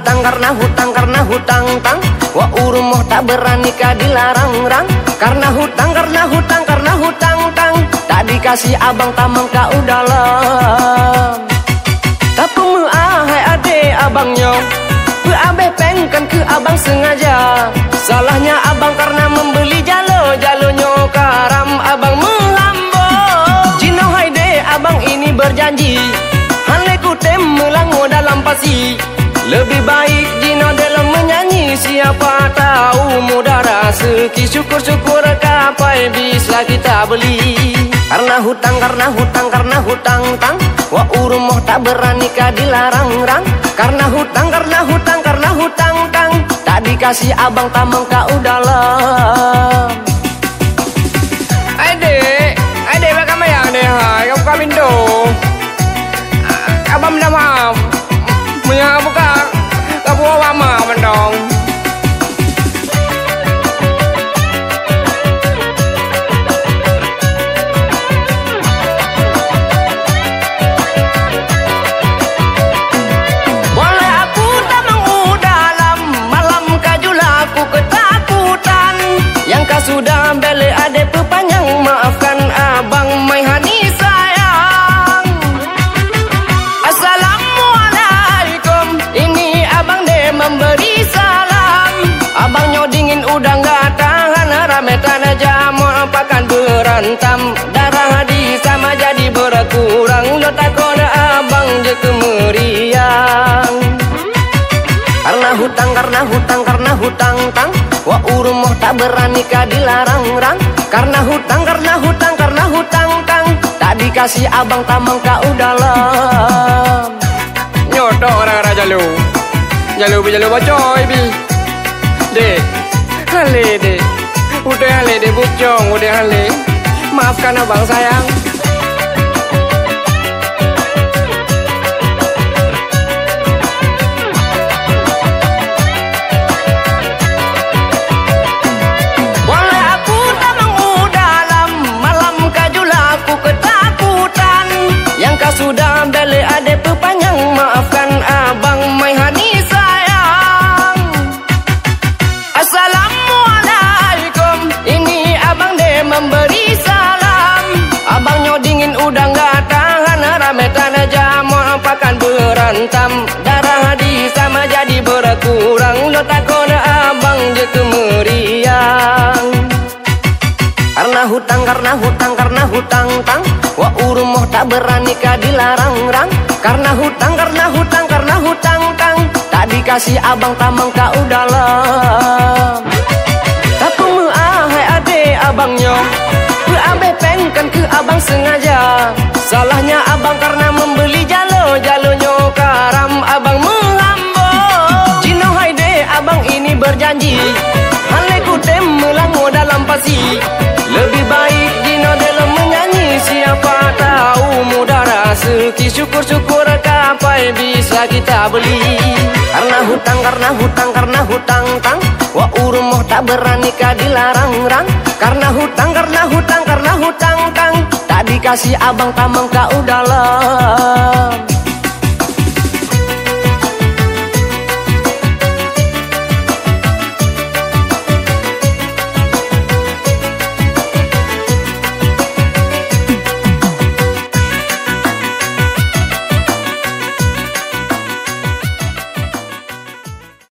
hutang karena hutang karena hutang tang. Wa urumoh tak berani kah dilarang-rang Karena hutang karena hutang karena hutang tang. Tak dikasih abang tamang kau dalam Tapi ah hai ade abangnya Ke abeh pengkan ke abang sengaja. Salahnya abang karena membeli jalo Jalonya karam abang menghambo Jino hai de abang ini berjanji. Haleku tem melango dalam pasi Lebih baik Jino dalam menyanyi. Siapa tahu mudah rezeki Syukur-syukur kapai bisa kita beli. Karena hutang, karena hutang, karena hutang tang. Wa urumoh tak berani dilarang-rang. Karena hutang, karena hutang, karena hutang tang. Tak dikasih abang tamang kau dalam sudah beli ade pepanjang Maafkan abang mai hani sayang. Assalamualaikum Ini abang de memberi salam. Abang nyodingin udah nggak tahan Rame tanah jamu apakan berantam. Darah di sama jadi berkurang Lo takut abang je kemeriang. Karena hutang, karena hutang, karena hutang tang Urumoh tak berani kah dilarang-rang Karena hutang, karena hutang, karena hutang tang Tak dikasih abang tamang kau dalam Nyoto orang-orang jalu. Jalu bi jalu bocoy bi. Dek, hale dek. Udah hale dek bucong, udah hale. Maafkan abang sayang. Berantam Darah di sama jadi berkurang. Lo takut abang je kemeriang. Karena hutang, karena hutang, karena hutang tang. Wa urumoh tak berani dilarang-rang. Karena hutang, karena hutang, karena hutang tang. Tak dikasih abang tamang kau dalam Tapi ah hai ade abangnya. Ke abeh pengkan ke abang sengaja. Salahnya abang karena berjanji. Haleku tem melango dalam pasi. Lebih baik Jino dalam menyanyi. Siapa tahu mudah rezeki Syukur-syukur kapai bisa kita beli. Karena hutang, karena hutang, karena hutang tang. Wa urumoh tak berani dilarang-rang Karena hutang, karena hutang, karena hutang tang. Tak dikasih abang tamang kau dalam